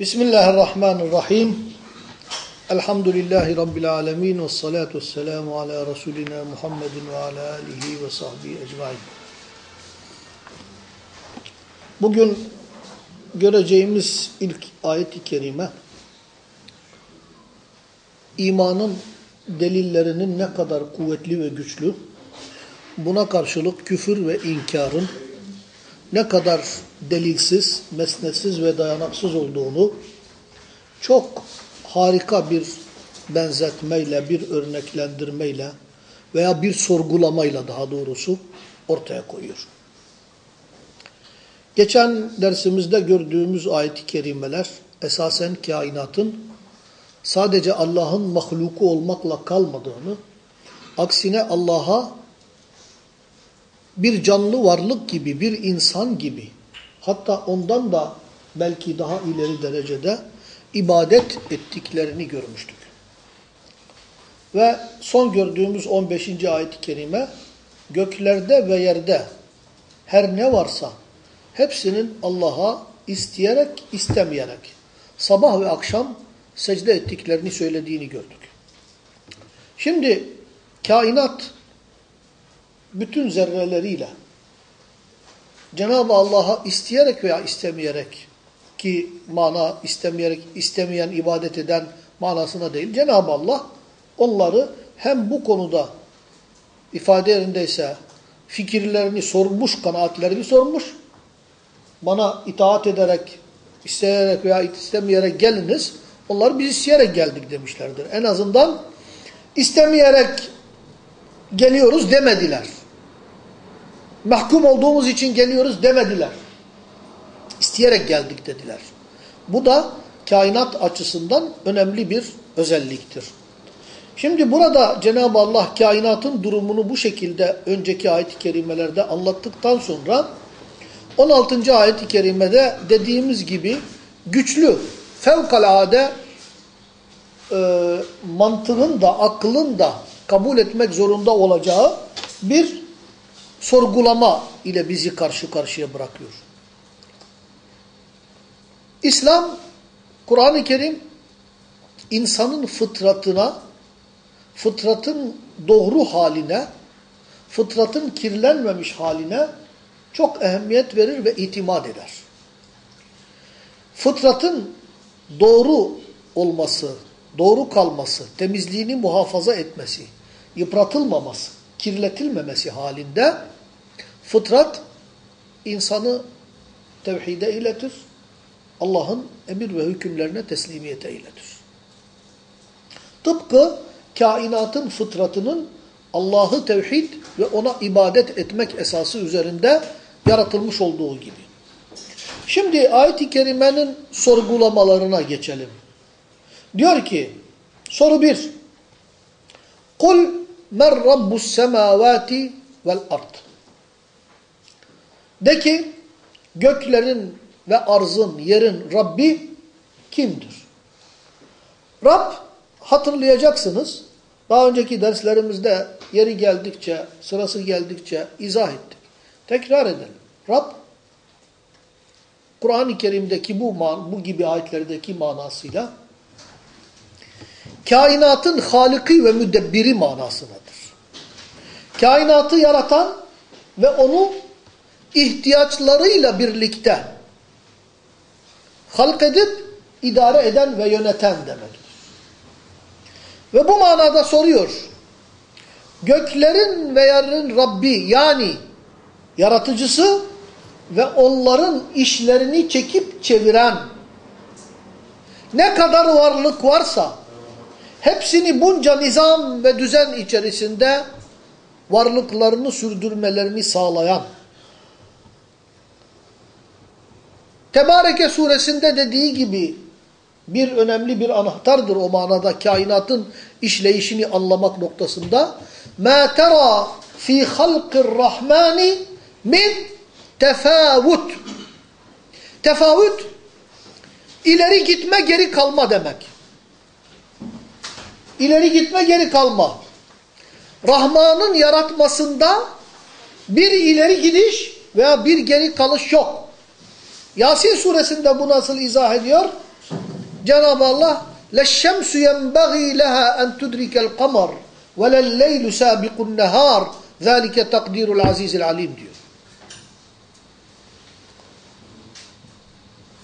Bismillahirrahmanirrahim. Elhamdülillahi Rabbil alemin ve salatu vesselamu ala Resulina Muhammedin ve ala alihi ve sahbihi ecmain. Bugün göreceğimiz ilk ayet-i kerime imanın delillerinin ne kadar kuvvetli ve güçlü, buna karşılık küfür ve inkarın ne kadar delilsiz, mesnetsiz ve dayanaksız olduğunu çok harika bir benzetmeyle, bir örneklendirmeyle veya bir sorgulamayla daha doğrusu ortaya koyuyor. Geçen dersimizde gördüğümüz ayet-i kerimeler esasen kainatın sadece Allah'ın mahluku olmakla kalmadığını, aksine Allah'a bir canlı varlık gibi, bir insan gibi, hatta ondan da belki daha ileri derecede ibadet ettiklerini görmüştük. Ve son gördüğümüz 15. ayet-i kerime, göklerde ve yerde her ne varsa hepsinin Allah'a isteyerek, istemeyerek, sabah ve akşam secde ettiklerini söylediğini gördük. Şimdi kainat bütün zerreleriyle Cenab-ı Allah'a isteyerek veya istemeyerek ki mana istemeyerek istemeyen ibadet eden manasına değil. Cenab-ı Allah onları hem bu konuda ifade yerindeyse fikirlerini sormuş, kanaatlerini sormuş. Bana itaat ederek, isteyerek veya istemeyerek geliniz. Onlar biz isteyerek geldik demişlerdir. En azından istemeyerek geliyoruz demediler mahkum olduğumuz için geliyoruz demediler. İsteyerek geldik dediler. Bu da kainat açısından önemli bir özelliktir. Şimdi burada Cenab-ı Allah kainatın durumunu bu şekilde önceki ayet-i kerimelerde anlattıktan sonra 16. ayet-i kerimede dediğimiz gibi güçlü, fevkalade e, mantığın da aklın da kabul etmek zorunda olacağı bir sorgulama ile bizi karşı karşıya bırakıyor. İslam, Kur'an-ı Kerim insanın fıtratına, fıtratın doğru haline, fıtratın kirlenmemiş haline çok ehemmiyet verir ve itimat eder. Fıtratın doğru olması, doğru kalması, temizliğini muhafaza etmesi, yıpratılmaması, kirletilmemesi halinde Fıtrat insanı tevhide iletir. Allah'ın emir ve hükümlerine teslimiyete iletir. Tıpkı kainatın fıtratının Allah'ı tevhid ve ona ibadet etmek esası üzerinde yaratılmış olduğu gibi. Şimdi ayet-i kerimenin sorgulamalarına geçelim. Diyor ki, soru bir. Kul men rabbus semavati vel ard. De ki göklerin ve arzın, yerin Rabbi kimdir? Rab hatırlayacaksınız. Daha önceki derslerimizde yeri geldikçe, sırası geldikçe izah ettik. Tekrar edelim. Rab Kur'an-ı Kerim'deki bu, bu gibi ayetlerdeki manasıyla kainatın haliki ve müdebbiri manasındadır. Kainatı yaratan ve onu ihtiyaçlarıyla birlikte halk edip idare eden ve yöneten demektir. Ve bu manada soruyor. Göklerin ve yerin Rabbi yani yaratıcısı ve onların işlerini çekip çeviren ne kadar varlık varsa hepsini bunca nizam ve düzen içerisinde varlıklarını sürdürmelerini sağlayan Tebareke suresinde dediği gibi bir önemli bir anahtardır o manada kainatın işleyişini anlamak noktasında. مَا تَرَى ف۪ي خَلْقِ الرَّحْمَانِ min tefavut. Tefavut, ileri gitme geri kalma demek. İleri gitme geri kalma. Rahman'ın yaratmasında bir ileri gidiş veya bir geri kalış yok. Yasin suresinde bu nasıl izah ediyor? Cenab-ı Allah لَشَّمْسُ يَنْبَغِي لَهَا اَنْ تُدْرِكَ الْقَمَرِ وَلَلَّيْلُ سَابِقُ النَّهَارِ ذَٰلِكَ تَقْدِيرُ الْعَز۪يزِ الْعَلِيمِ diyor.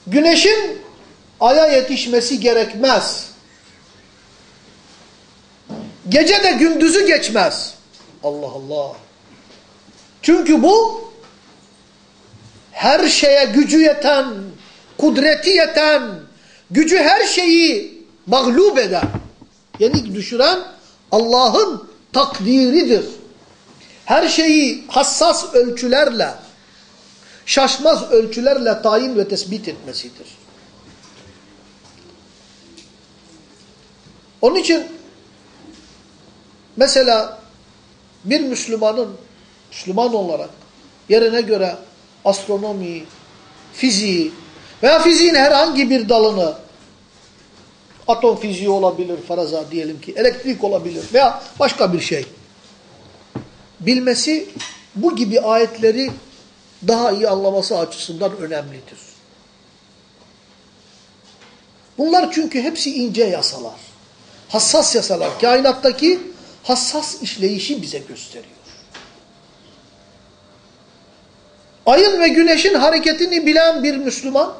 Güneşin aya yetişmesi gerekmez. Gece de gündüzü geçmez. Allah Allah. Çünkü bu her şeye gücü yeten, kudreti yeten, gücü her şeyi mağlup eden, yenik düşüren Allah'ın takdiridir. Her şeyi hassas ölçülerle, şaşmaz ölçülerle tayin ve tespit etmesidir. Onun için mesela bir Müslümanın Müslüman olarak yerine göre astronomi, fiziği veya fiziğin herhangi bir dalını atom fiziği olabilir faraza diyelim ki elektrik olabilir veya başka bir şey bilmesi bu gibi ayetleri daha iyi anlaması açısından önemlidir. Bunlar çünkü hepsi ince yasalar. Hassas yasalar. Kainattaki hassas işleyişi bize gösteriyor. Ayın ve güneşin hareketini bilen bir Müslüman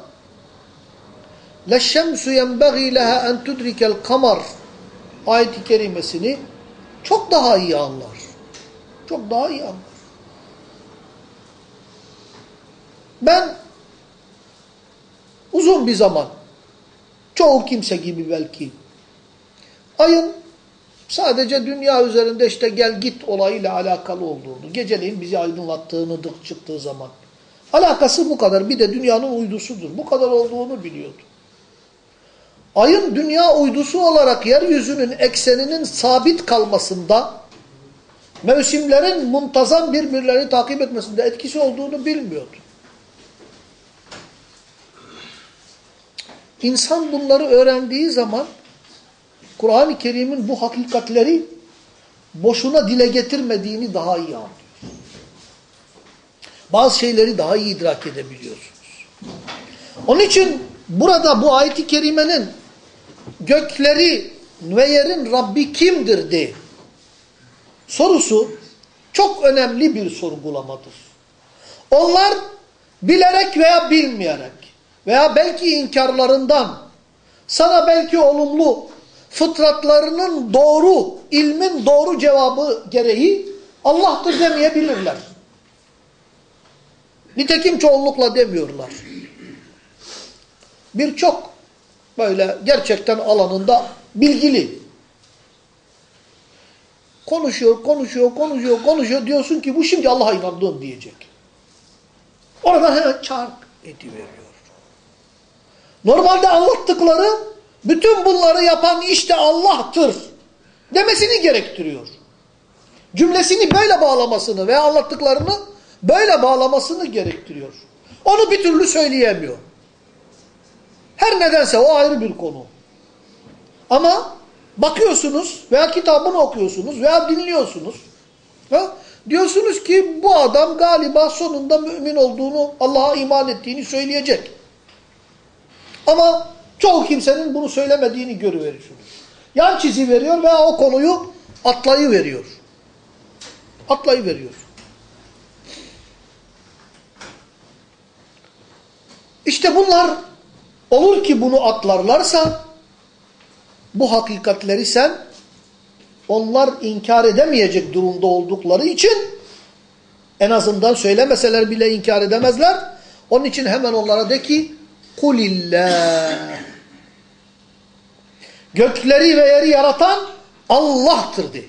لَشَّمْسُ يَنْبَغِي لَهَا اَنْ تُدْرِكَ الْقَمَرِ ayet-i kerimesini çok daha iyi anlar. Çok daha iyi anlar. Ben uzun bir zaman çoğu kimse gibi belki ayın sadece dünya üzerinde işte gel git olayıyla alakalı olduğunu, geceleyin bizi aydınlattığını çıktığı zaman. Alakası bu kadar. Bir de dünyanın uydusudur. Bu kadar olduğunu biliyordu. Ayın dünya uydusu olarak yeryüzünün ekseninin sabit kalmasında, mevsimlerin muntazam birbirlerini takip etmesinde etkisi olduğunu bilmiyordu. İnsan bunları öğrendiği zaman Kur'an-ı Kerim'in bu hakikatleri boşuna dile getirmediğini daha iyi anlıyor. Bazı şeyleri daha iyi idrak edebiliyorsunuz. Onun için burada bu ayet-i kerimenin gökleri ve yerin Rabbi kimdir de sorusu çok önemli bir sorgulamadır. Onlar bilerek veya bilmeyerek veya belki inkarlarından sana belki olumlu fıtratlarının doğru, ilmin doğru cevabı gereği Allah'tır demeyebilirler. Nitekim çoğunlukla demiyorlar. Birçok böyle gerçekten alanında bilgili. Konuşuyor, konuşuyor, konuşuyor, konuşuyor. Diyorsun ki bu şimdi Allah'a inandığım diyecek. Oradan hemen çark ediveriyor. Normalde anlattıkları bütün bunları yapan işte Allah'tır demesini gerektiriyor. Cümlesini böyle bağlamasını veya anlattıklarını böyle bağlamasını gerektiriyor. Onu bir türlü söyleyemiyor. Her nedense o ayrı bir konu. Ama bakıyorsunuz veya kitabını okuyorsunuz veya dinliyorsunuz. Ha? Diyorsunuz ki bu adam galiba sonunda mümin olduğunu, Allah'a iman ettiğini söyleyecek. Ama çoğu kimsenin bunu söylemediğini görüveriyorsunuz. Yan çizi veriyor veya o konuyu atlayıveriyor. Atlayıveriyor. İşte bunlar olur ki bunu atlarlarsa bu hakikatleri sen onlar inkar edemeyecek durumda oldukları için en azından söylemeseler bile inkar edemezler. Onun için hemen onlara de ki kulillah gökleri ve yeri yaratan Allah'tır de.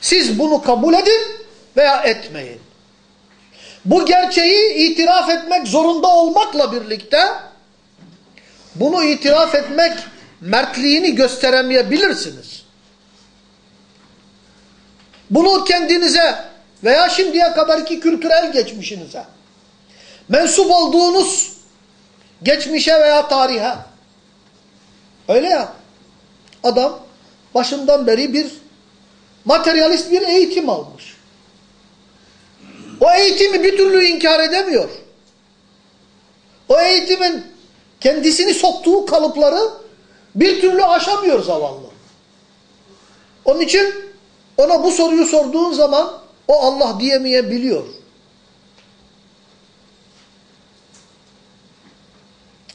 Siz bunu kabul edin veya etmeyin. Bu gerçeği itiraf etmek zorunda olmakla birlikte bunu itiraf etmek mertliğini gösteremeyebilirsiniz. Bunu kendinize veya şimdiye kadarki kültürel geçmişinize mensup olduğunuz geçmişe veya tarihe öyle ya adam başından beri bir materyalist bir eğitim almış. O eğitimi bir türlü inkar edemiyor. O eğitimin kendisini soktuğu kalıpları bir türlü aşamıyor zavallı. Onun için ona bu soruyu sorduğun zaman o Allah diyemeyebiliyor.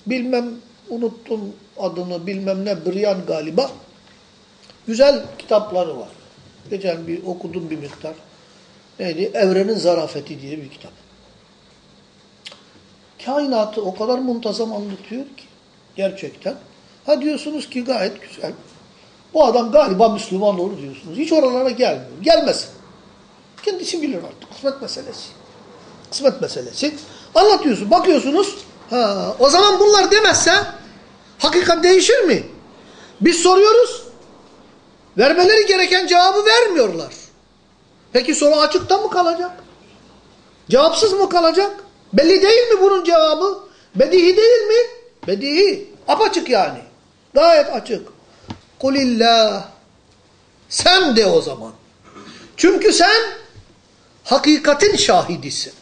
Bilmem unuttum adını bilmem ne Brian galiba. Güzel kitapları var. Geçen bir okudum bir miktar. Neydi? Evrenin Zarafeti diye bir kitap. Kainatı o kadar muntazam anlatıyor ki. Gerçekten. Ha diyorsunuz ki gayet güzel. Bu adam galiba Müslüman olur diyorsunuz. Hiç oralara gelmiyor. Gelmesin. Kendisi bilir artık. Kısmet meselesi. Kısmet meselesi. Anlatıyorsun. Bakıyorsunuz. Ha, o zaman bunlar demezse hakikat değişir mi? Biz soruyoruz. Vermeleri gereken cevabı vermiyorlar. Peki soru açıkta mı kalacak? Cevapsız mı kalacak? Belli değil mi bunun cevabı? Bedihi değil mi? Bedihi. Apaçık yani. Gayet açık. Kulillah. Sen de o zaman. Çünkü sen hakikatin şahidisin.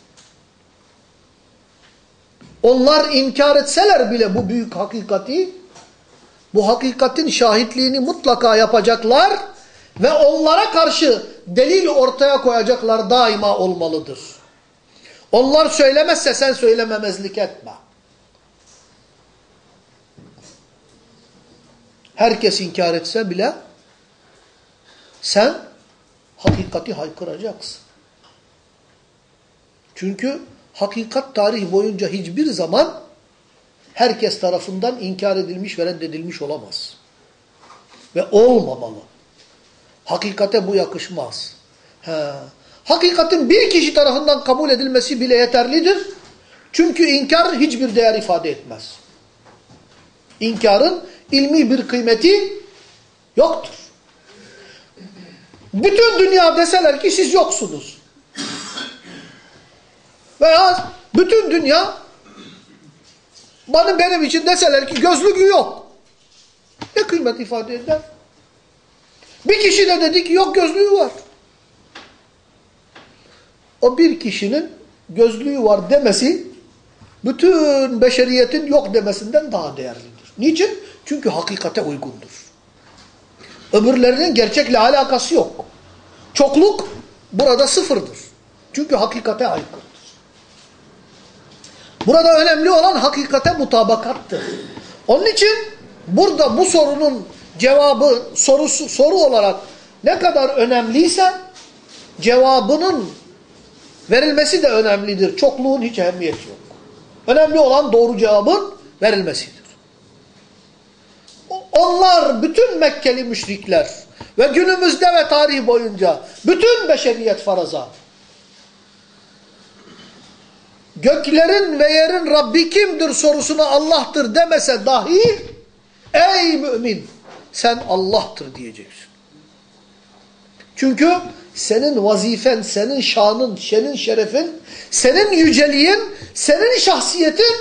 Onlar inkar etseler bile bu büyük hakikati, bu hakikatin şahitliğini mutlaka yapacaklar ve onlara karşı delil ortaya koyacaklar daima olmalıdır. Onlar söylemezse sen söylememezlik etme. Herkes inkar etse bile sen hakikati haykıracaksın. Çünkü hakikat tarih boyunca hiçbir zaman herkes tarafından inkar edilmiş ve reddedilmiş olamaz. Ve olmamalı. Hakikate bu yakışmaz. He. Hakikatin bir kişi tarafından kabul edilmesi bile yeterlidir. Çünkü inkar hiçbir değer ifade etmez. İnkarın ilmi bir kıymeti yoktur. Bütün dünya deseler ki siz yoksunuz. Veya bütün dünya bana benim için deseler ki gözlüğü yok. Ne kıymet ifade eder? Bir kişi de dedi ki yok gözlüğü var. O bir kişinin gözlüğü var demesi bütün beşeriyetin yok demesinden daha değerlidir. Niçin? Çünkü hakikate uygundur. Öbürlerinin gerçekle alakası yok. Çokluk burada sıfırdır. Çünkü hakikate aykırıdır. Burada önemli olan hakikate mutabakattır. Onun için burada bu sorunun cevabı sorusu soru olarak ne kadar önemliyse cevabının verilmesi de önemlidir. Çokluğun hiç ehemmiyeti yok. Önemli olan doğru cevabın verilmesidir. Onlar bütün Mekkeli müşrikler ve günümüzde ve tarih boyunca bütün beşeriyet faraza göklerin ve yerin Rabbi kimdir sorusuna Allah'tır demese dahi ey mümin sen Allah'tır diyeceksin. Çünkü senin vazifen, senin şanın, senin şerefin, senin yüceliğin, senin şahsiyetin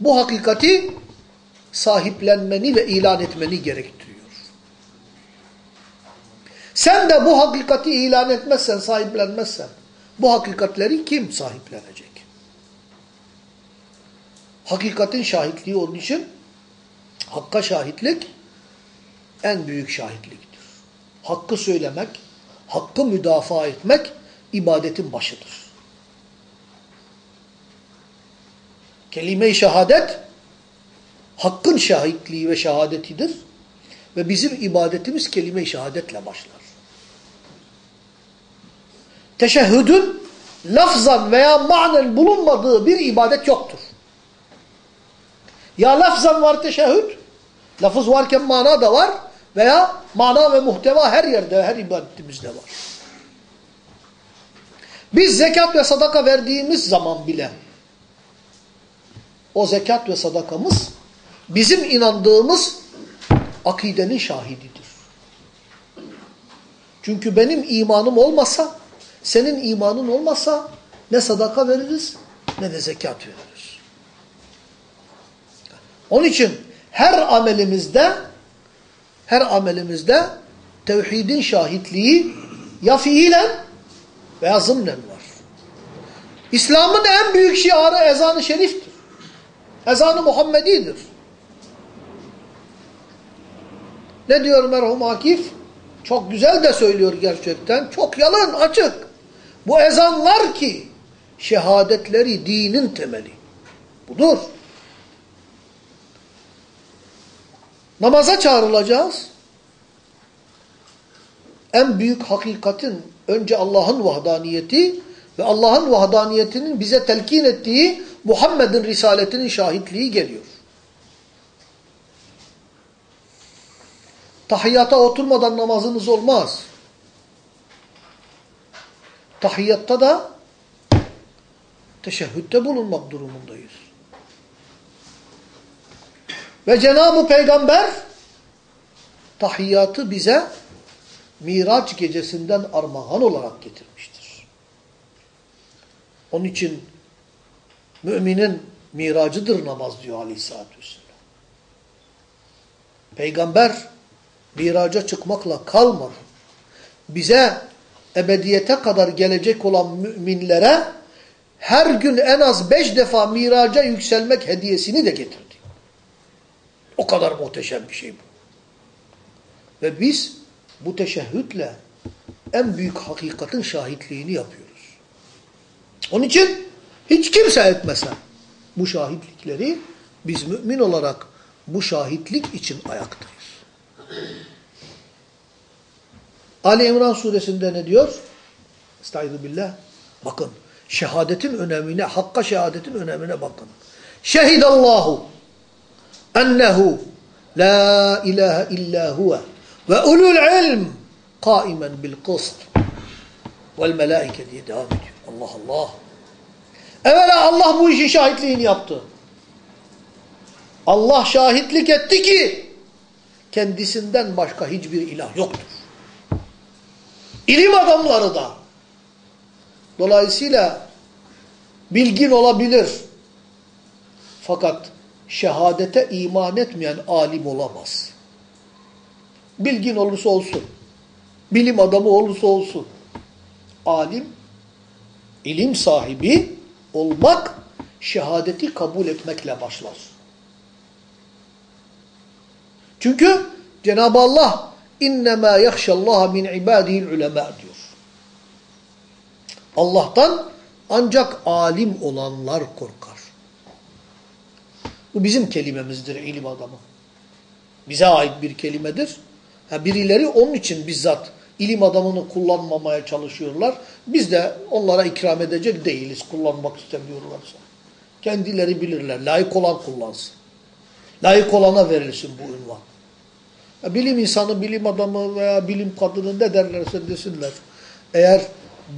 bu hakikati sahiplenmeni ve ilan etmeni gerektiriyor. Sen de bu hakikati ilan etmezsen, sahiplenmezsen bu hakikatleri kim sahiplenecek? Hakikatin şahitliği onun için hakka şahitlik en büyük şahitliktir. Hakkı söylemek, hakkı müdafaa etmek ibadetin başıdır. Kelime-i şehadet hakkın şahitliği ve şehadetidir. Ve bizim ibadetimiz kelime-i şehadetle başlar. Teşehhüdün lafzan veya manen bulunmadığı bir ibadet yoktur. Ya lafzan var teşehhüd, lafız varken mana da var veya mana ve muhteva her yerde, her ibadetimizde var. Biz zekat ve sadaka verdiğimiz zaman bile o zekat ve sadakamız bizim inandığımız akidenin şahididir. Çünkü benim imanım olmasa, senin imanın olmasa ne sadaka veririz ne de zekat veririz. Onun için her amelimizde her amelimizde tevhidin şahitliği ya fiilen veya zımnen var. İslam'ın en büyük şiarı ezan-ı şeriftir. Ezanı Muhammedidir. Ne diyor merhum Akif? Çok güzel de söylüyor gerçekten. Çok yalın, açık. Bu ezanlar ki şehadetleri dinin temeli. Budur. Namaza çağrılacağız. En büyük hakikatin önce Allah'ın vahdaniyeti ve Allah'ın vahdaniyetinin bize telkin ettiği Muhammed'in risaletinin şahitliği geliyor. Tahiyyata oturmadan namazınız olmaz. Tahiyyatta da teşehhütte bulunmak durumundayız. Ve Cenab-ı Peygamber tahiyyatı bize Miraç gecesinden armağan olarak getirmiştir. Onun için müminin miracıdır namaz diyor aleyhissalatü vesselam. Peygamber miraca çıkmakla kalmadı. Bize ebediyete kadar gelecek olan müminlere her gün en az beş defa miraca yükselmek hediyesini de getirdi. O kadar muhteşem bir şey bu. Ve biz bu teşehhütle en büyük hakikatin şahitliğini yapıyoruz. Onun için hiç kimse etmese bu şahitlikleri biz mümin olarak bu şahitlik için ayaktayız. Ali İmran suresinde ne diyor? Estaizu billah. Bakın şehadetin önemine, hakka şehadetin önemine bakın. Şehidallahu ennehu la ilahe illa huve ve ulul ilm kaimen bil kıst vel melaike diye devam bu işin şahitliğini yaptı. Allah şahitlik etti ki kendisinden başka hiçbir ilah yoktur. İlim adamları da dolayısıyla bilgin olabilir. Fakat şehadete iman etmeyen alim olamaz. Bilgin olursa olsun. Bilim adamı olursa olsun. Alim, ilim sahibi olmak şehadeti kabul etmekle başlar. Çünkü Cenab-ı Allah innema yahşallaha min ibadihi'l ulema diyor. Allah'tan ancak alim olanlar korkar. Bu bizim kelimemizdir ilim adamı. Bize ait bir kelimedir. Ha, birileri onun için bizzat ilim adamını kullanmamaya çalışıyorlar. Biz de onlara ikram edecek değiliz kullanmak istemiyorlarsa. Kendileri bilirler. Layık olan kullansın. Layık olana verilsin bu ünvan. Ya, bilim insanı, bilim adamı veya bilim kadını ne derlerse desinler. Eğer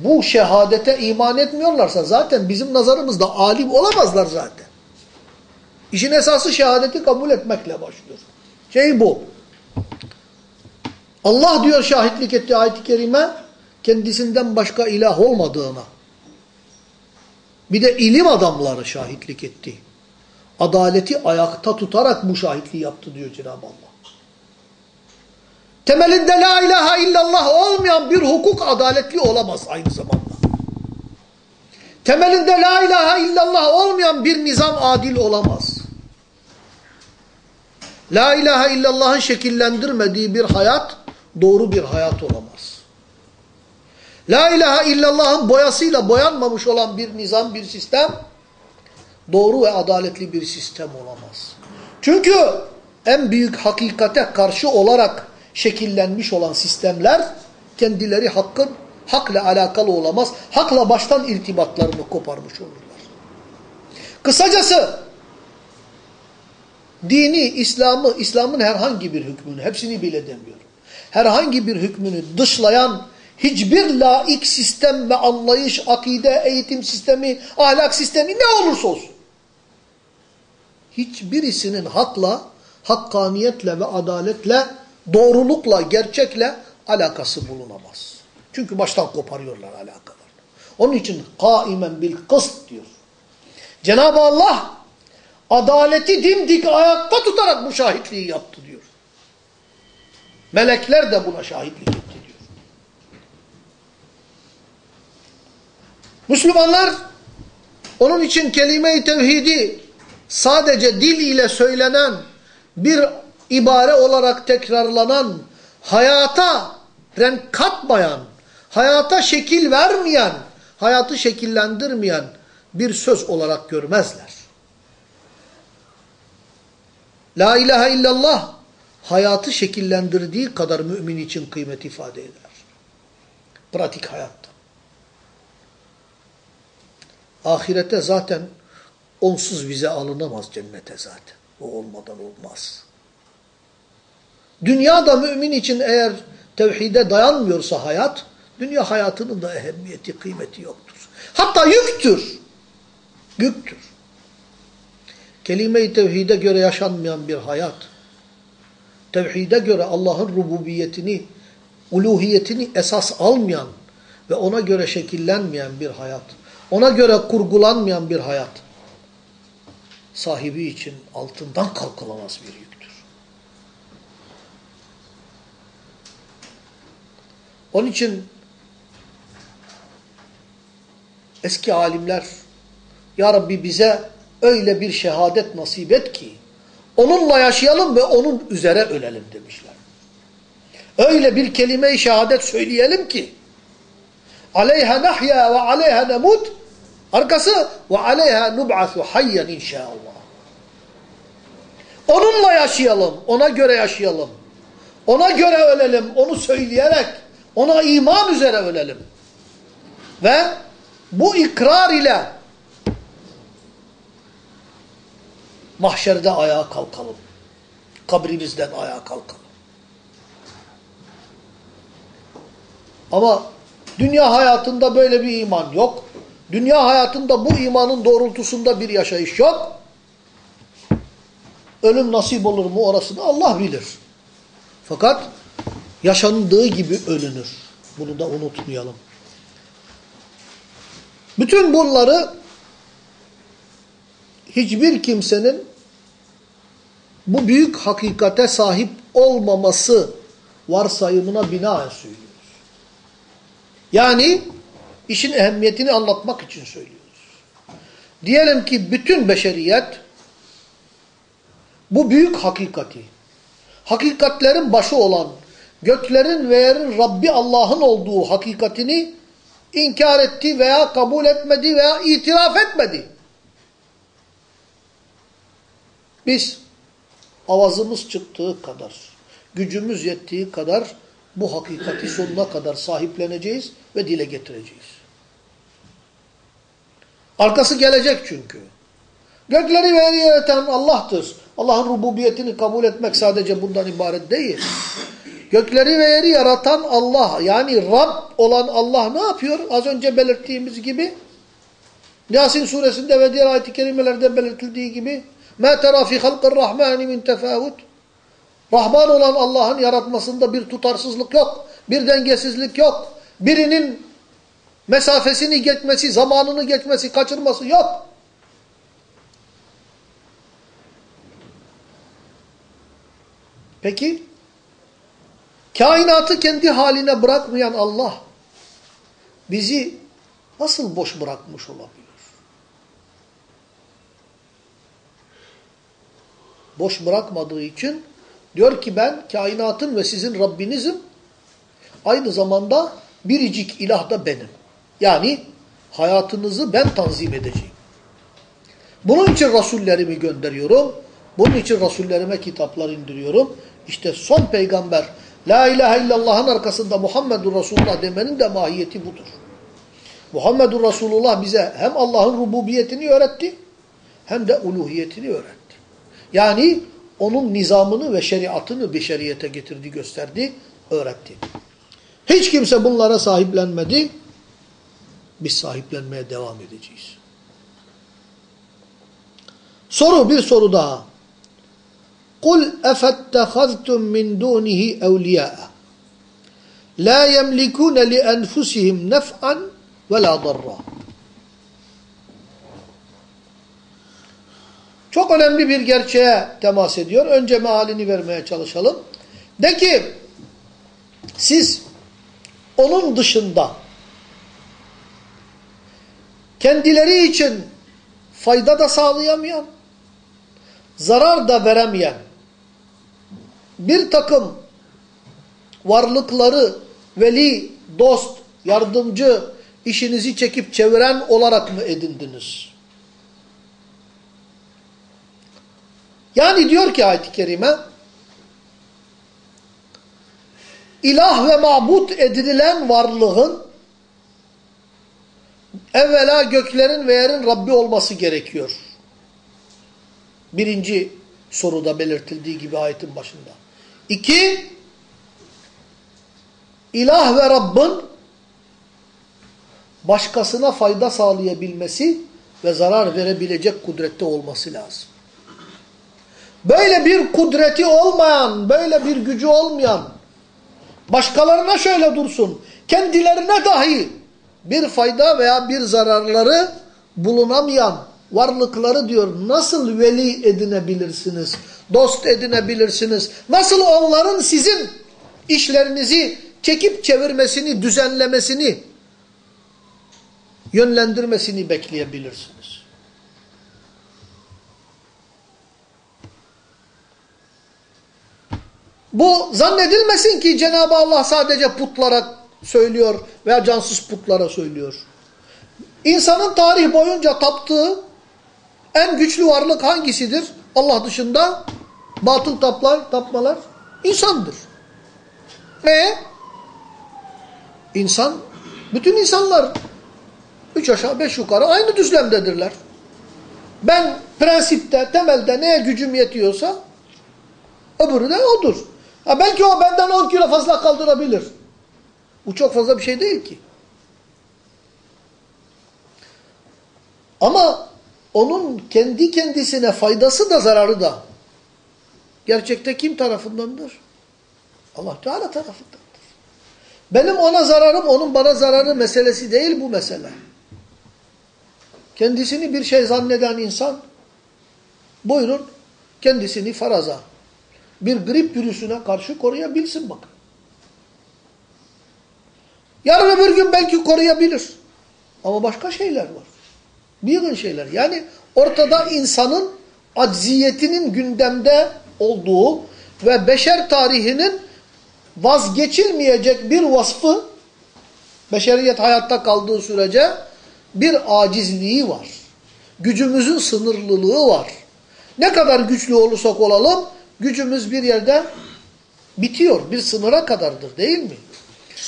bu şehadete iman etmiyorlarsa zaten bizim nazarımızda alim olamazlar zaten. İşin esası şehadeti kabul etmekle başlıyor. Şey bu. Allah diyor şahitlik etti ayet-i kerime kendisinden başka ilah olmadığına. Bir de ilim adamları şahitlik etti. Adaleti ayakta tutarak bu şahitliği yaptı diyor Cenab-ı Allah. Temelinde la ilahe illallah olmayan bir hukuk adaletli olamaz aynı zamanda. Temelinde la ilahe illallah olmayan bir nizam adil olamaz. La ilahe illallah'ın şekillendirmediği bir hayat doğru bir hayat olamaz. La ilahe illallah'ın boyasıyla boyanmamış olan bir nizam, bir sistem doğru ve adaletli bir sistem olamaz. Çünkü en büyük hakikate karşı olarak şekillenmiş olan sistemler kendileri hakkın hakla alakalı olamaz. Hakla baştan irtibatlarını koparmış olurlar. Kısacası dini, İslam'ı, İslam'ın herhangi bir hükmünü, hepsini bile demiyorum. Herhangi bir hükmünü dışlayan hiçbir laik sistem ve anlayış, akide, eğitim sistemi, ahlak sistemi ne olursa olsun. Hiçbirisinin hakla, hakkaniyetle ve adaletle, doğrulukla, gerçekle alakası bulunamaz. Çünkü baştan koparıyorlar alakalarını. Onun için kaimen bil kıst diyor. Cenab-ı Allah adaleti dimdik ayakta tutarak bu şahitliği yaptı diyor. Melekler de buna şahitlik etti diyor. Müslümanlar onun için kelime-i tevhidi sadece dil ile söylenen bir ibare olarak tekrarlanan, hayata renk katmayan, hayata şekil vermeyen, hayatı şekillendirmeyen bir söz olarak görmezler. La ilahe illallah hayatı şekillendirdiği kadar mümin için kıymet ifade eder. Pratik hayatta. Ahirete zaten onsuz vize alınamaz cennete zaten. O olmadan olmaz. Dünyada mümin için eğer tevhide dayanmıyorsa hayat, dünya hayatının da ehemmiyeti, kıymeti yoktur. Hatta yüktür. Yüktür. Kelime-i tevhide göre yaşanmayan bir hayat, tevhide göre Allah'ın rububiyetini, uluhiyetini esas almayan ve ona göre şekillenmeyen bir hayat, ona göre kurgulanmayan bir hayat, sahibi için altından kalkılamaz bir yüktür. Onun için eski alimler Ya Rabbi bize öyle bir şehadet nasip et ki onunla yaşayalım ve onun üzere ölelim demişler. Öyle bir kelime-i şehadet söyleyelim ki aleyha nahya ve aleyha nemut arkası ve aleyha nub'asu hayyen inşallah. Onunla yaşayalım, ona göre yaşayalım. Ona göre ölelim, onu söyleyerek, ona iman üzere ölelim. Ve bu ikrar ile mahşerde ayağa kalkalım. Kabrimizden ayağa kalkalım. Ama dünya hayatında böyle bir iman yok. Dünya hayatında bu imanın doğrultusunda bir yaşayış yok. Ölüm nasip olur mu orasını Allah bilir. Fakat yaşandığı gibi ölünür. Bunu da unutmayalım. Bütün bunları hiçbir kimsenin bu büyük hakikate sahip olmaması varsayımına binaen söylüyoruz. Yani işin ehemmiyetini anlatmak için söylüyoruz. Diyelim ki bütün beşeriyet bu büyük hakikati, hakikatlerin başı olan göklerin ve yerin Rabbi Allah'ın olduğu hakikatini inkar etti veya kabul etmedi veya itiraf etmedi. Biz avazımız çıktığı kadar, gücümüz yettiği kadar bu hakikati sonuna kadar sahipleneceğiz ve dile getireceğiz. Arkası gelecek çünkü. Gökleri ve yeri yaratan Allah'tır. Allah'ın rububiyetini kabul etmek sadece bundan ibaret değil. Gökleri ve yeri yaratan Allah yani Rab olan Allah ne yapıyor? Az önce belirttiğimiz gibi Yasin suresinde ve diğer ayet-i kerimelerde belirtildiği gibi مَا تَرَى فِي خَلْقِ الرَّحْمَانِ مِنْ تَفَاوُتٍ Rahman olan Allah'ın yaratmasında bir tutarsızlık yok. Bir dengesizlik yok. Birinin mesafesini geçmesi, zamanını geçmesi, kaçırması yok. Peki, kainatı kendi haline bırakmayan Allah, bizi nasıl boş bırakmış olabilir? Boş bırakmadığı için diyor ki ben kainatın ve sizin Rabbinizim, aynı zamanda biricik ilah da benim. Yani hayatınızı ben tanzim edeceğim. Bunun için Rasullerimi gönderiyorum. Bunun için Rasullerime kitaplar indiriyorum. İşte son peygamber La ilahe illallah'ın arkasında Muhammedur Resulullah demenin de mahiyeti budur. Muhammedur Resulullah bize hem Allah'ın rububiyetini öğretti hem de uluhiyetini öğretti. Yani onun nizamını ve şeriatını beşeriyete getirdi, gösterdi, öğretti. Hiç kimse bunlara sahiplenmedi. Biz sahiplenmeye devam edeceğiz. Soru bir soru daha. قُلْ اَفَتَّخَذْتُمْ مِنْ دُونِهِ اَوْلِيَاءَ لَا يَمْلِكُونَ لِأَنْفُسِهِمْ نَفْعًا وَلَا ضَرًّا Çok önemli bir gerçeğe temas ediyor. Önce mealini vermeye çalışalım. De ki, siz onun dışında kendileri için fayda da sağlayamayan, zarar da veremeyen bir takım varlıkları veli, dost, yardımcı, işinizi çekip çeviren olarak mı edindiniz? Yani diyor ki ayet-i kerime, ilah ve mabut edinilen varlığın evvela göklerin ve yerin Rabbi olması gerekiyor. Birinci soruda belirtildiği gibi ayetin başında. İki, ilah ve Rabbin başkasına fayda sağlayabilmesi ve zarar verebilecek kudrette olması lazım. Böyle bir kudreti olmayan, böyle bir gücü olmayan, başkalarına şöyle dursun, kendilerine dahi bir fayda veya bir zararları bulunamayan varlıkları diyor nasıl veli edinebilirsiniz, dost edinebilirsiniz, nasıl onların sizin işlerinizi çekip çevirmesini, düzenlemesini, yönlendirmesini bekleyebilirsiniz. Bu zannedilmesin ki Cenab-ı Allah sadece putlara söylüyor veya cansız putlara söylüyor. İnsanın tarih boyunca taptığı en güçlü varlık hangisidir? Allah dışında batıl taplar, tapmalar insandır. Ne? İnsan, bütün insanlar üç aşağı beş yukarı aynı düzlemdedirler. Ben prensipte, temelde neye gücüm yetiyorsa öbürü de odur. Ha belki o benden 10 kilo fazla kaldırabilir. Bu çok fazla bir şey değil ki. Ama onun kendi kendisine faydası da zararı da gerçekte kim tarafındandır? Allah Teala tarafındandır. Benim ona zararım, onun bana zararı meselesi değil bu mesele. Kendisini bir şey zanneden insan, buyurun kendisini faraza, bir grip virüsüne karşı koruyabilsin bakın. Yarın öbür gün belki koruyabilir. Ama başka şeyler var. Bir şeyler. Yani ortada insanın acziyetinin gündemde olduğu ve beşer tarihinin vazgeçilmeyecek bir vasfı beşeriyet hayatta kaldığı sürece bir acizliği var. Gücümüzün sınırlılığı var. Ne kadar güçlü olursak olalım gücümüz bir yerde bitiyor. Bir sınıra kadardır değil mi?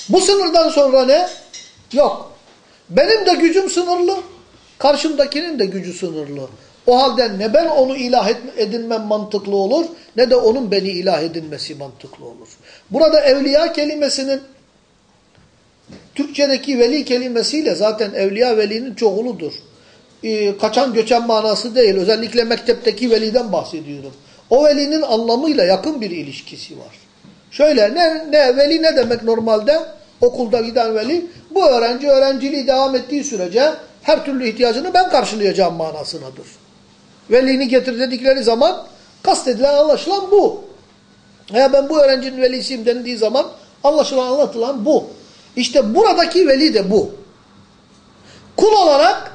Bu sınırdan sonra ne? Yok. Benim de gücüm sınırlı. Karşımdakinin de gücü sınırlı. O halde ne ben onu ilah edinmem mantıklı olur ne de onun beni ilah edinmesi mantıklı olur. Burada evliya kelimesinin Türkçedeki veli kelimesiyle zaten evliya velinin çoğuludur. Ee, kaçan göçen manası değil. Özellikle mektepteki veliden bahsediyorum. O velinin anlamıyla yakın bir ilişkisi var. Şöyle ne, ne veli ne demek normalde? Okulda giden veli. Bu öğrenci öğrenciliği devam ettiği sürece her türlü ihtiyacını ben karşılayacağım manasınadır. Velini getir dedikleri zaman kastedilen anlaşılan bu. Ya ben bu öğrencinin velisiyim denildiği zaman anlaşılan anlatılan bu. İşte buradaki veli de bu. Kul olarak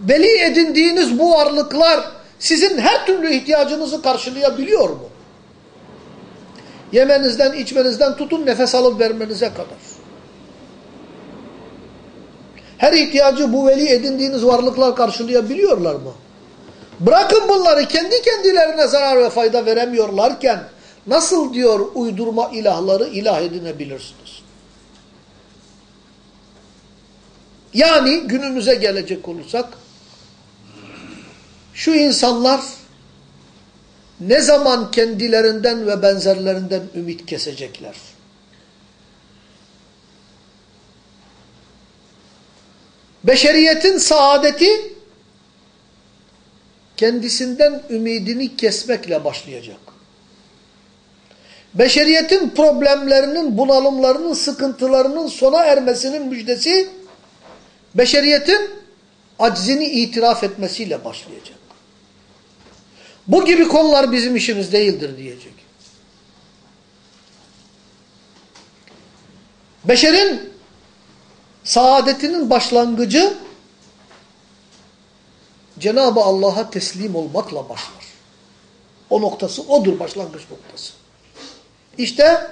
veli edindiğiniz bu varlıklar sizin her türlü ihtiyacınızı karşılayabiliyor mu? Yemenizden, içmenizden tutun nefes alıp vermenize kadar. Her ihtiyacı bu veli edindiğiniz varlıklar karşılayabiliyorlar mı? Bırakın bunları kendi kendilerine zarar ve fayda veremiyorlarken nasıl diyor uydurma ilahları ilah edinebilirsiniz? Yani günümüze gelecek olursak şu insanlar ne zaman kendilerinden ve benzerlerinden ümit kesecekler? Beşeriyetin saadeti kendisinden ümidini kesmekle başlayacak. Beşeriyetin problemlerinin, bunalımlarının, sıkıntılarının sona ermesinin müjdesi beşeriyetin aczini itiraf etmesiyle başlayacak. Bu gibi konular bizim işimiz değildir diyecek. Beşerin saadetinin başlangıcı Cenab-ı Allah'a teslim olmakla başlar. O noktası odur başlangıç noktası. İşte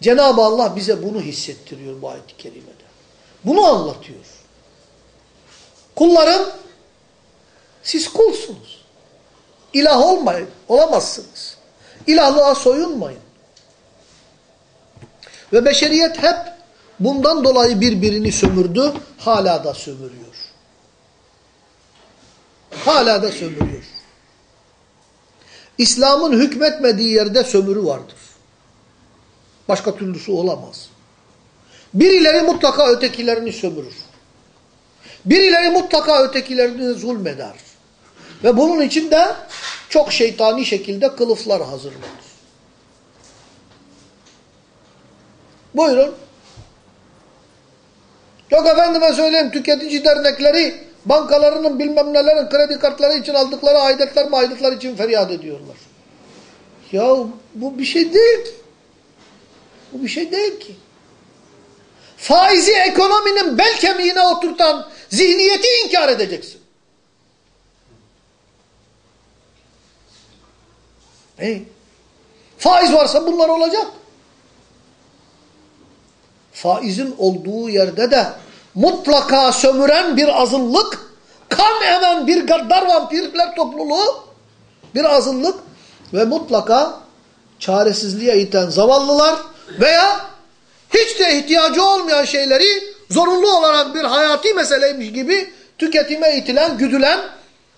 Cenab-ı Allah bize bunu hissettiriyor bu ayet-i kerimede. Bunu anlatıyor. Kullarım siz kulsunuz. İlah olmayın, olamazsınız. İlahlığa soyunmayın. Ve beşeriyet hep bundan dolayı birbirini sömürdü, hala da sömürüyor. Hala da sömürüyor. İslam'ın hükmetmediği yerde sömürü vardır. Başka türlüsü olamaz. Birileri mutlaka ötekilerini sömürür. Birileri mutlaka ötekilerini zulmeder. Ve bunun için de çok şeytani şekilde kılıflar hazırlanır. Buyurun. Yok efendime söyleyeyim tüketici dernekleri bankalarının bilmem nelerin kredi kartları için aldıkları aidatlar maidatlar için feryat ediyorlar. Ya bu bir şey değil ki. Bu bir şey değil ki. Faizi ekonominin bel kemiğine oturtan zihniyeti inkar edeceksin. Hey. Faiz varsa bunlar olacak. Faizin olduğu yerde de mutlaka sömüren bir azınlık, kan emen bir gaddar vampirler topluluğu, bir azınlık ve mutlaka çaresizliğe iten zavallılar veya hiç de ihtiyacı olmayan şeyleri zorunlu olarak bir hayati meseleymiş gibi tüketime itilen, güdülen,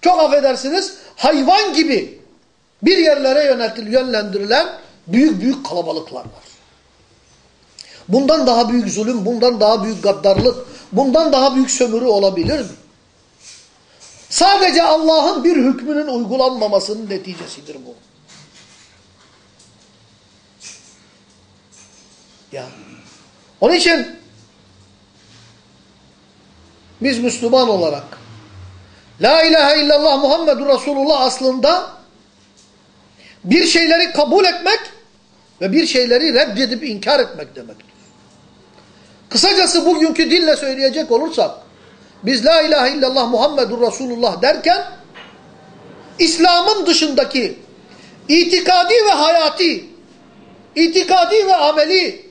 çok affedersiniz hayvan gibi bir yerlere yönetil, yönlendirilen büyük büyük kalabalıklar var. Bundan daha büyük zulüm, bundan daha büyük gaddarlık, bundan daha büyük sömürü olabilir mi? Sadece Allah'ın bir hükmünün uygulanmamasının neticesidir bu. Ya. Onun için biz Müslüman olarak La ilahe illallah Muhammedur Resulullah aslında bir şeyleri kabul etmek ve bir şeyleri reddedip inkar etmek demektir. Kısacası bugünkü dille söyleyecek olursak biz La ilahe illallah Muhammedur Resulullah derken İslam'ın dışındaki itikadi ve hayati, itikadi ve ameli,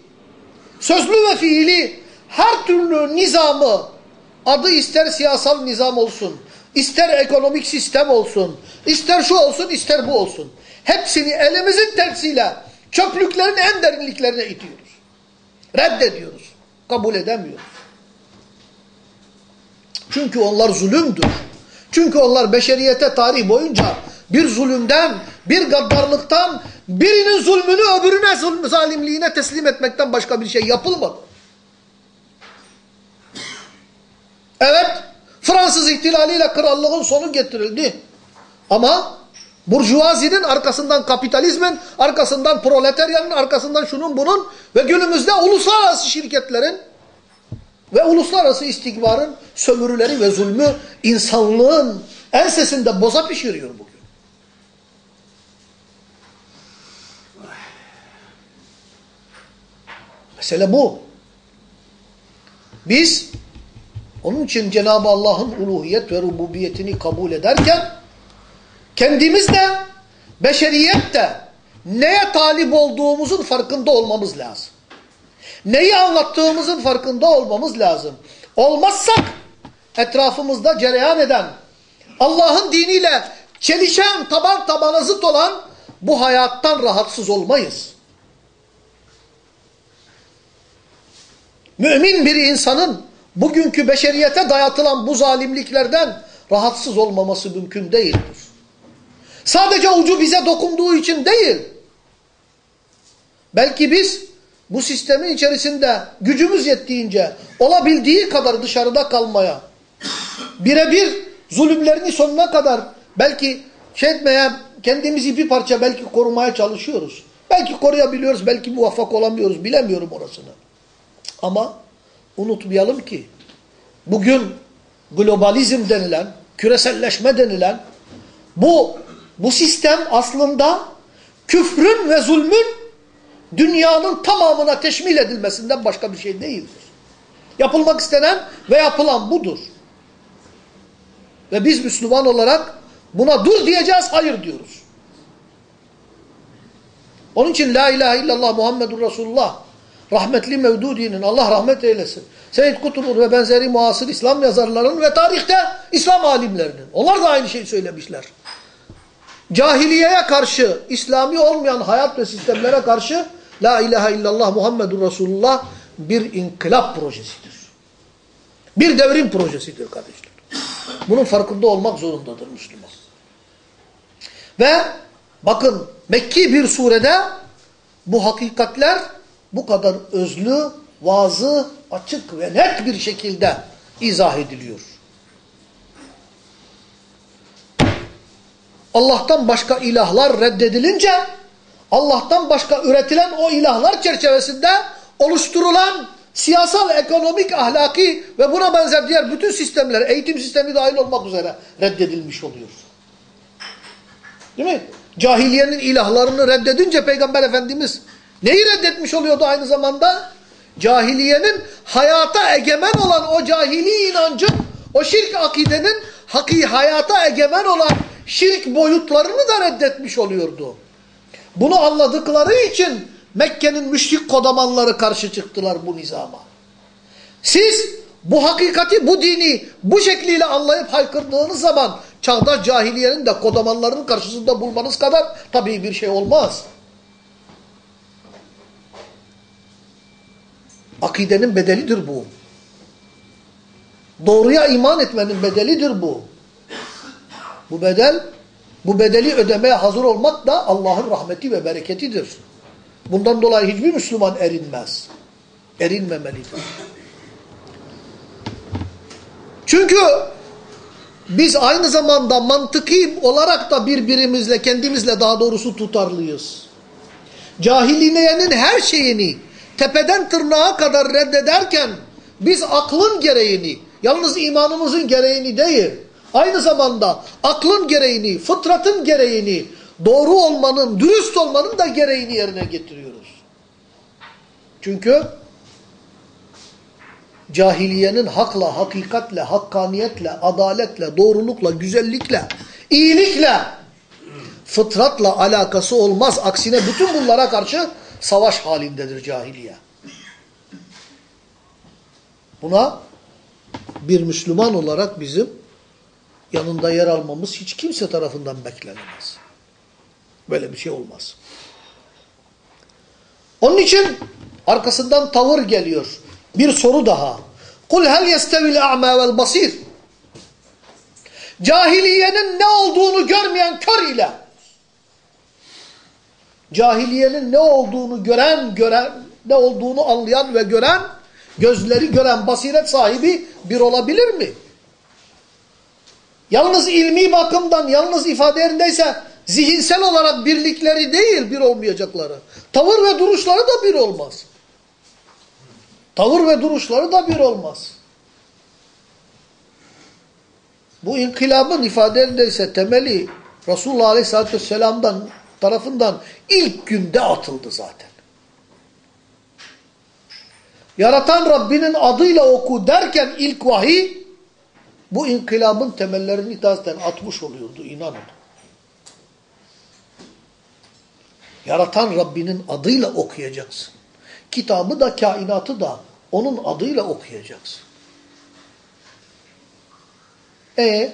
sözlü ve fiili her türlü nizamı adı ister siyasal nizam olsun, ister ekonomik sistem olsun, ister şu olsun, ister bu olsun. Hepsini elimizin tersiyle çöplüklerin en derinliklerine itiyoruz. Reddediyoruz. Kabul edemiyoruz. Çünkü onlar zulümdür. Çünkü onlar beşeriyete tarih boyunca bir zulümden, bir gaddarlıktan, birinin zulmünü öbürüne zalimliğine teslim etmekten başka bir şey yapılmadı. Evet, Fransız ihtilaliyle krallığın sonu getirildi. Ama Burjuvazinin arkasından kapitalizmin, arkasından proletaryanın, arkasından şunun bunun ve günümüzde uluslararası şirketlerin ve uluslararası istikbarın sömürüleri ve zulmü insanlığın ensesinde boza pişiriyor bugün. Mesele bu. Biz onun için Cenab-ı Allah'ın uluhiyet ve rububiyetini kabul ederken kendimiz de beşeriyet de neye talip olduğumuzun farkında olmamız lazım. Neyi anlattığımızın farkında olmamız lazım. Olmazsak etrafımızda cereyan eden, Allah'ın diniyle çelişen, taban tabana zıt olan bu hayattan rahatsız olmayız. Mümin bir insanın bugünkü beşeriyete dayatılan bu zalimliklerden rahatsız olmaması mümkün değildir. Sadece ucu bize dokunduğu için değil. Belki biz bu sistemin içerisinde gücümüz yettiğince olabildiği kadar dışarıda kalmaya, birebir zulümlerini sonuna kadar belki şey etmeye, kendimizi bir parça belki korumaya çalışıyoruz. Belki koruyabiliyoruz, belki muvaffak olamıyoruz, bilemiyorum orasını. Ama unutmayalım ki bugün globalizm denilen, küreselleşme denilen bu bu sistem aslında küfrün ve zulmün dünyanın tamamına teşmil edilmesinden başka bir şey değildir. Yapılmak istenen ve yapılan budur. Ve biz Müslüman olarak buna dur diyeceğiz, hayır diyoruz. Onun için La ilahe illallah Muhammedur Resulullah rahmetli Mevdudi'nin Allah rahmet eylesin. Seyyid Kutub'un ve benzeri muasır İslam yazarlarının ve tarihte İslam alimlerinin. Onlar da aynı şeyi söylemişler. Cahiliyeye karşı, İslami olmayan hayat ve sistemlere karşı La ilahe illallah Muhammedur Resulullah bir inkılap projesidir. Bir devrim projesidir kardeşler. Bunun farkında olmak zorundadır Müslüman. Ve bakın Mekki bir surede bu hakikatler bu kadar özlü, vazı, açık ve net bir şekilde izah ediliyor. Allah'tan başka ilahlar reddedilince Allah'tan başka üretilen o ilahlar çerçevesinde oluşturulan siyasal, ekonomik, ahlaki ve buna benzer diğer bütün sistemler, eğitim sistemi dahil olmak üzere reddedilmiş oluyor. Değil mi? Cahiliyenin ilahlarını reddedince Peygamber Efendimiz neyi reddetmiş oluyordu aynı zamanda? Cahiliyenin hayata egemen olan o cahili inancın, o şirk akidenin haki hayata egemen olan şirk boyutlarını da reddetmiş oluyordu. Bunu anladıkları için Mekke'nin müşrik kodamanları karşı çıktılar bu nizama. Siz bu hakikati, bu dini bu şekliyle anlayıp haykırdığınız zaman çağdaş cahiliyenin de kodamanların karşısında bulmanız kadar tabii bir şey olmaz. Akidenin bedelidir bu. Doğruya iman etmenin bedelidir bu. Bu bedel, bu bedeli ödemeye hazır olmak da Allah'ın rahmeti ve bereketidir. Bundan dolayı hiçbir Müslüman erinmez. Erinmemelidir. Çünkü biz aynı zamanda mantıki olarak da birbirimizle, kendimizle daha doğrusu tutarlıyız. Cahiliyenin her şeyini tepeden tırnağa kadar reddederken biz aklın gereğini, yalnız imanımızın gereğini değil, aynı zamanda aklın gereğini, fıtratın gereğini, doğru olmanın, dürüst olmanın da gereğini yerine getiriyoruz. Çünkü cahiliyenin hakla, hakikatle, hakkaniyetle, adaletle, doğrulukla, güzellikle, iyilikle, fıtratla alakası olmaz. Aksine bütün bunlara karşı savaş halindedir cahiliye. Buna bir Müslüman olarak bizim yanında yer almamız hiç kimse tarafından beklenemez. Böyle bir şey olmaz. Onun için arkasından tavır geliyor. Bir soru daha. Kul hel yestevil a'ma vel basir. Cahiliyenin ne olduğunu görmeyen kör ile cahiliyenin ne olduğunu gören, gören, ne olduğunu anlayan ve gören, gözleri gören basiret sahibi bir olabilir mi? Yalnız ilmi bakımdan, yalnız ifade yerindeyse zihinsel olarak birlikleri değil bir olmayacakları. Tavır ve duruşları da bir olmaz. Tavır ve duruşları da bir olmaz. Bu inkılabın ifade yerindeyse temeli Resulullah Aleyhisselatü Vesselam'dan tarafından ilk günde atıldı zaten. Yaratan Rabbinin adıyla oku derken ilk vahiy bu inkılabın temellerini zaten atmış oluyordu inanın. Yaratan Rabbinin adıyla okuyacaksın. Kitabı da kainatı da onun adıyla okuyacaksın. E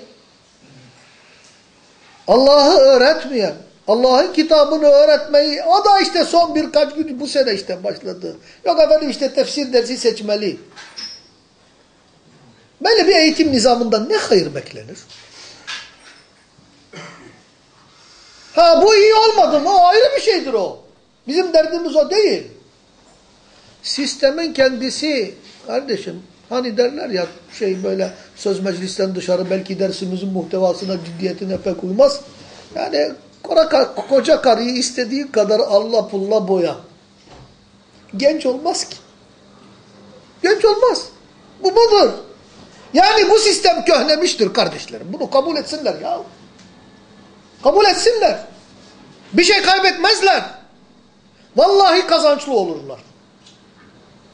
Allah'ı öğretmeyen, Allah'ın kitabını öğretmeyi, o da işte son birkaç gün bu sene işte başladı. Yok efendim işte tefsir dersi seçmeli. Böyle bir eğitim nizamından ne hayır beklenir? Ha bu iyi olmadı mı? O ayrı bir şeydir o. Bizim derdimiz o değil. Sistemin kendisi kardeşim hani derler ya şey böyle söz meclisten dışarı belki dersimizin muhtevasına ciddiyetine pek uymaz. Yani koca karıyı istediği kadar Allah pulla boya. Genç olmaz ki. Genç olmaz. Bu budur. Yani bu sistem köhnemiştir kardeşlerim. Bunu kabul etsinler ya. Kabul etsinler. Bir şey kaybetmezler. Vallahi kazançlı olurlar.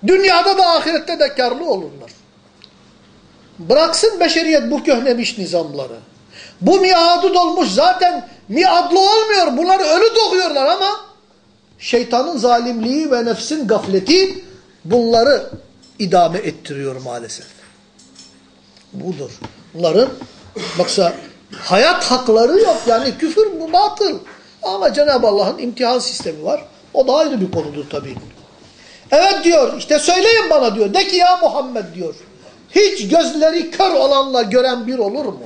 Dünyada da ahirette de karlı olurlar. Bıraksın beşeriyet bu köhnemiş nizamları. Bu miadı dolmuş zaten miadlı olmuyor. Bunlar ölü doğuyorlar ama şeytanın zalimliği ve nefsin gafleti bunları idame ettiriyor maalesef. Budur. Bunların baksa hayat hakları yok. Yani küfür bu batıl. Ama Cenab-ı Allah'ın imtihan sistemi var. O da ayrı bir konudur tabii. Evet diyor işte söyleyin bana diyor. De ki ya Muhammed diyor. Hiç gözleri kör olanla gören bir olur mu?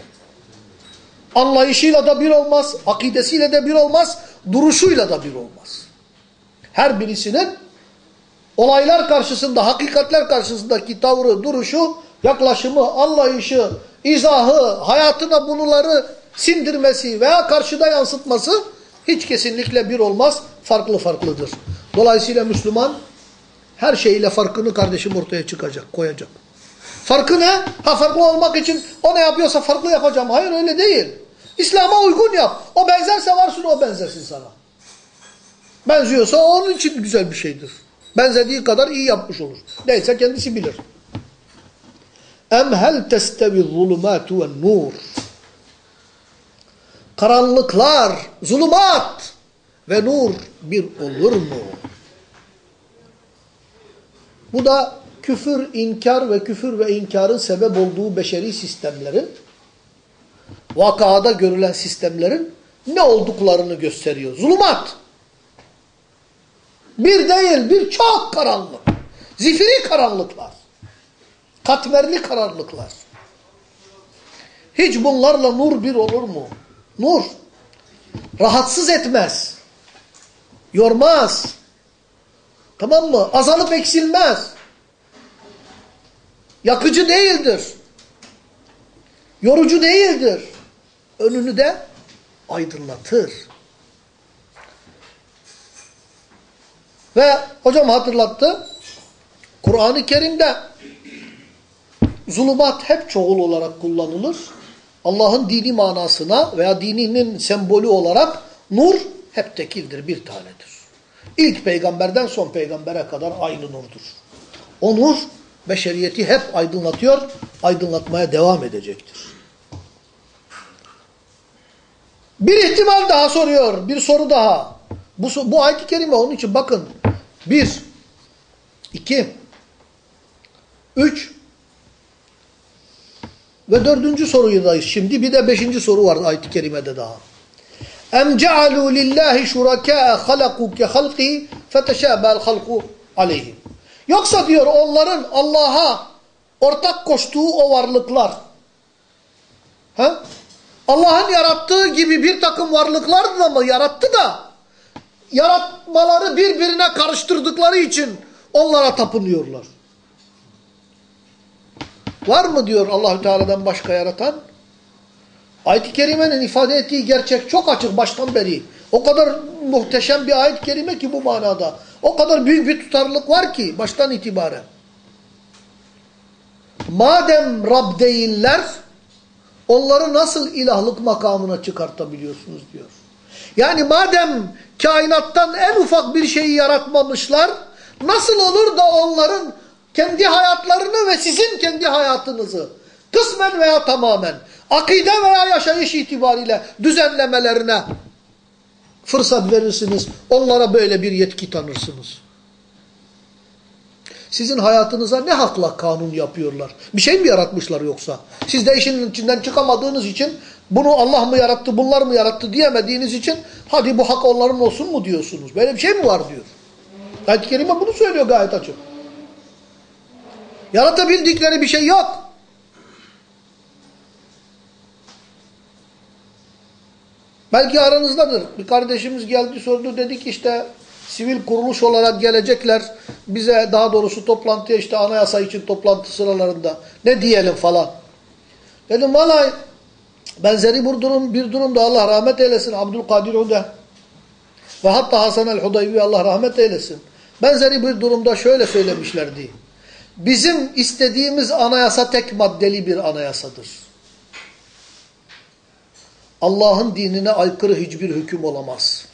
Anlayışıyla da bir olmaz, akidesiyle de bir olmaz, duruşuyla da bir olmaz. Her birisinin olaylar karşısında, hakikatler karşısındaki tavrı, duruşu, yaklaşımı, anlayışı, izahı, hayatına bunları sindirmesi veya karşıda yansıtması hiç kesinlikle bir olmaz, farklı farklıdır. Dolayısıyla Müslüman her şeyle farkını kardeşim ortaya çıkacak, koyacak. Farkı ne? Ha farklı olmak için o ne yapıyorsa farklı yapacağım. Hayır öyle değil. İslam'a uygun yap. O benzerse varsın o benzersin sana. Benziyorsa onun için güzel bir şeydir. Benzediği kadar iyi yapmış olur. Neyse kendisi bilir. Em hel testevi zulumatu ve nur. Karanlıklar, zulümat ve nur bir olur mu? Bu da küfür, inkar ve küfür ve inkarın sebep olduğu beşeri sistemlerin, vakada görülen sistemlerin ne olduklarını gösteriyor. Zulümat. Bir değil, bir çok karanlık. Zifiri karanlıklar. Katmerli karanlıklar. Hiç bunlarla nur bir olur mu? Nur. Rahatsız etmez. Yormaz. Tamam mı? Azalıp eksilmez. Yakıcı değildir. Yorucu değildir. Önünü de aydınlatır. Ve hocam hatırlattı. Kur'an-ı Kerim'de zulümat hep çoğul olarak kullanılır. Allah'ın dini manasına veya dininin sembolü olarak nur hep tekildir, bir tanedir. İlk peygamberden son peygambere kadar aynı nurdur. O nur beşeriyeti hep aydınlatıyor, aydınlatmaya devam edecektir. Bir ihtimal daha soruyor, bir soru daha. Bu, bu ayet-i kerime onun için bakın. Bir, iki, üç ve dördüncü soruyudayız şimdi. Bir de beşinci soru var ayet-i kerimede daha. Em cealu lillahi şurakâ halaku ke halki feteşâbel halku. Yoksa diyor onların Allah'a ortak koştuğu o varlıklar. Ha? Allah'ın yarattığı gibi bir takım varlıklar da mı yarattı da yaratmaları birbirine karıştırdıkları için onlara tapınıyorlar. Var mı diyor Allahü Teala'dan başka yaratan? Ayet-i Kerime'nin ifade ettiği gerçek çok açık baştan beri. O kadar muhteşem bir ayet-i kerime ki bu manada. O kadar büyük bir tutarlılık var ki baştan itibaren. Madem Rab değiller, onları nasıl ilahlık makamına çıkartabiliyorsunuz diyor. Yani madem kainattan en ufak bir şeyi yaratmamışlar, nasıl olur da onların kendi hayatlarını ve sizin kendi hayatınızı kısmen veya tamamen akide veya yaşayış itibariyle düzenlemelerine fırsat verirsiniz. Onlara böyle bir yetki tanırsınız. Sizin hayatınıza ne hakla kanun yapıyorlar? Bir şey mi yaratmışlar yoksa? Siz de işin içinden çıkamadığınız için bunu Allah mı yarattı, bunlar mı yarattı diyemediğiniz için hadi bu hak onların olsun mu diyorsunuz? Böyle bir şey mi var diyor. Ayet-i Kerime bunu söylüyor gayet açık. Yaratabildikleri bir şey yok. Belki aranızdadır. Bir kardeşimiz geldi sordu dedik işte sivil kuruluş olarak gelecekler bize daha doğrusu toplantıya işte anayasa için toplantı sıralarında ne diyelim falan. Dedim vallahi benzeri bir durum bir durumda Allah rahmet eylesin Abdülkadir Ude ve hatta Hasan el-Hudaybi Allah rahmet eylesin. Benzeri bir durumda şöyle söylemişlerdi. Bizim istediğimiz anayasa tek maddeli bir anayasadır. Allah'ın dinine aykırı hiçbir hüküm olamaz.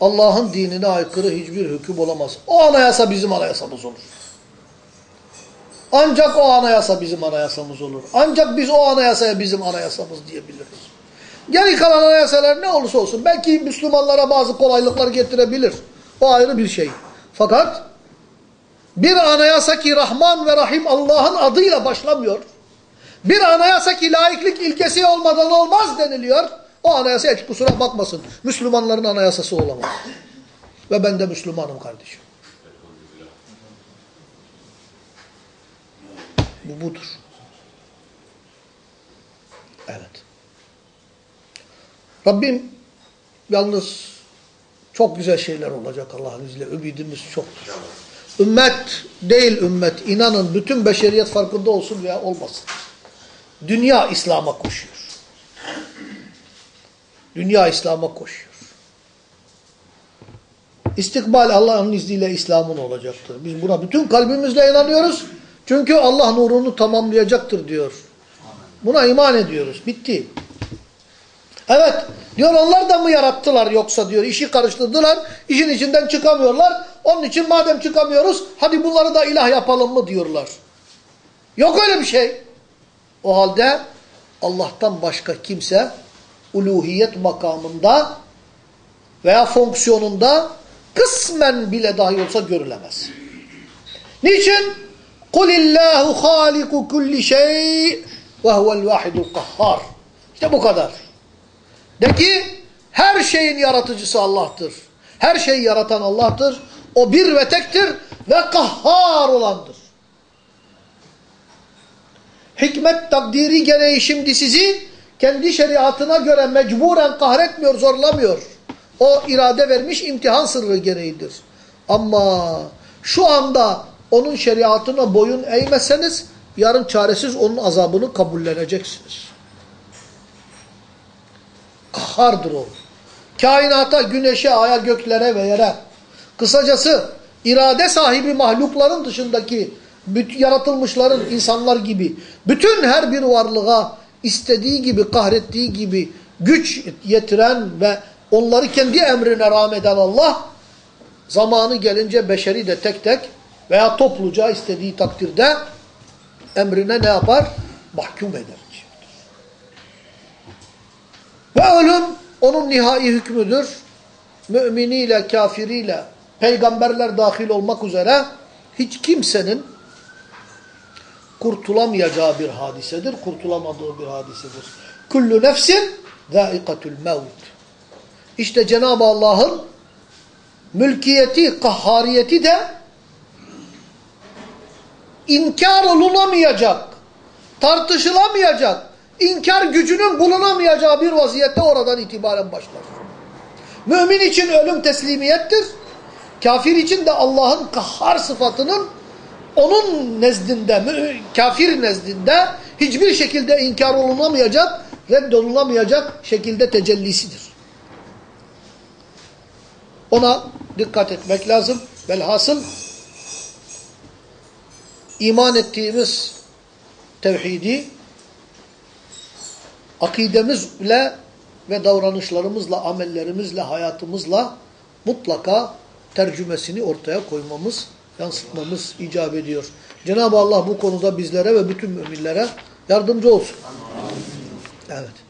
Allah'ın dinine aykırı hiçbir hüküm olamaz. O anayasa bizim anayasamız olur. Ancak o anayasa bizim anayasamız olur. Ancak biz o anayasaya bizim anayasamız diyebiliriz. Geri kalan anayasalar ne olursa olsun belki Müslümanlara bazı kolaylıklar getirebilir. O ayrı bir şey. Fakat bir anayasa ki Rahman ve Rahim Allah'ın adıyla başlamıyor. Bir anayasa ki laiklik ilkesi olmadan olmaz deniliyor. O anayasa hiç kusura bakmasın. Müslümanların anayasası olamaz. Ve ben de Müslümanım kardeşim. Bu budur. Evet. Rabbim yalnız çok güzel şeyler olacak Allah'ın izniyle. Ümidimiz çoktur. Ümmet değil ümmet. İnanın bütün beşeriyet farkında olsun veya olmasın. Dünya İslam'a koşuyor. Dünya İslam'a koşuyor. İstikbal Allah'ın izniyle İslam'ın olacaktır. Biz buna bütün kalbimizle inanıyoruz. Çünkü Allah nurunu tamamlayacaktır diyor. Buna iman ediyoruz. Bitti. Evet. Diyor onlar da mı yarattılar yoksa diyor. işi karıştırdılar. işin içinden çıkamıyorlar. Onun için madem çıkamıyoruz hadi bunları da ilah yapalım mı diyorlar. Yok öyle bir şey. O halde Allah'tan başka kimse uluhiyet makamında veya fonksiyonunda kısmen bile dahi olsa görülemez. Niçin? قُلِ اللّٰهُ خَالِقُ كُلِّ شَيْءٍ وَهُوَ الْوَاحِدُ الْقَحَّارِ İşte bu kadar. De ki her şeyin yaratıcısı Allah'tır. Her şeyi yaratan Allah'tır. O bir ve tektir ve kahhar olandır. Hikmet takdiri gereği şimdi sizi kendi şeriatına göre mecburen kahretmiyor, zorlamıyor. O irade vermiş imtihan sırrı gereğidir. Ama şu anda onun şeriatına boyun eğmezseniz yarın çaresiz onun azabını kabulleneceksiniz. Kahardır o. Kainata, güneşe, aya, göklere ve yere. Kısacası irade sahibi mahlukların dışındaki yaratılmışların insanlar gibi bütün her bir varlığa istediği gibi, kahrettiği gibi güç yetiren ve onları kendi emrine rağmeden Allah zamanı gelince beşeri de tek tek veya topluca istediği takdirde emrine ne yapar? Mahkum eder. Ve ölüm onun nihai hükmüdür. Müminiyle, kafiriyle, peygamberler dahil olmak üzere hiç kimsenin kurtulamayacağı bir hadisedir, kurtulamadığı bir hadisedir. Kullu nefsin zâikatul mevt. İşte Cenab-ı Allah'ın mülkiyeti, kahhariyeti de inkar olunamayacak, tartışılamayacak, inkar gücünün bulunamayacağı bir vaziyette oradan itibaren başlar. Mümin için ölüm teslimiyettir. Kafir için de Allah'ın kahhar sıfatının onun nezdinde, kafir nezdinde hiçbir şekilde inkar olunamayacak, reddolunamayacak şekilde tecellisidir. Ona dikkat etmek lazım. Velhasıl iman ettiğimiz tevhidi akidemizle ve davranışlarımızla, amellerimizle, hayatımızla mutlaka tercümesini ortaya koymamız, yansıtmamız icap ediyor. Cenab-ı Allah bu konuda bizlere ve bütün müminlere yardımcı olsun. Evet.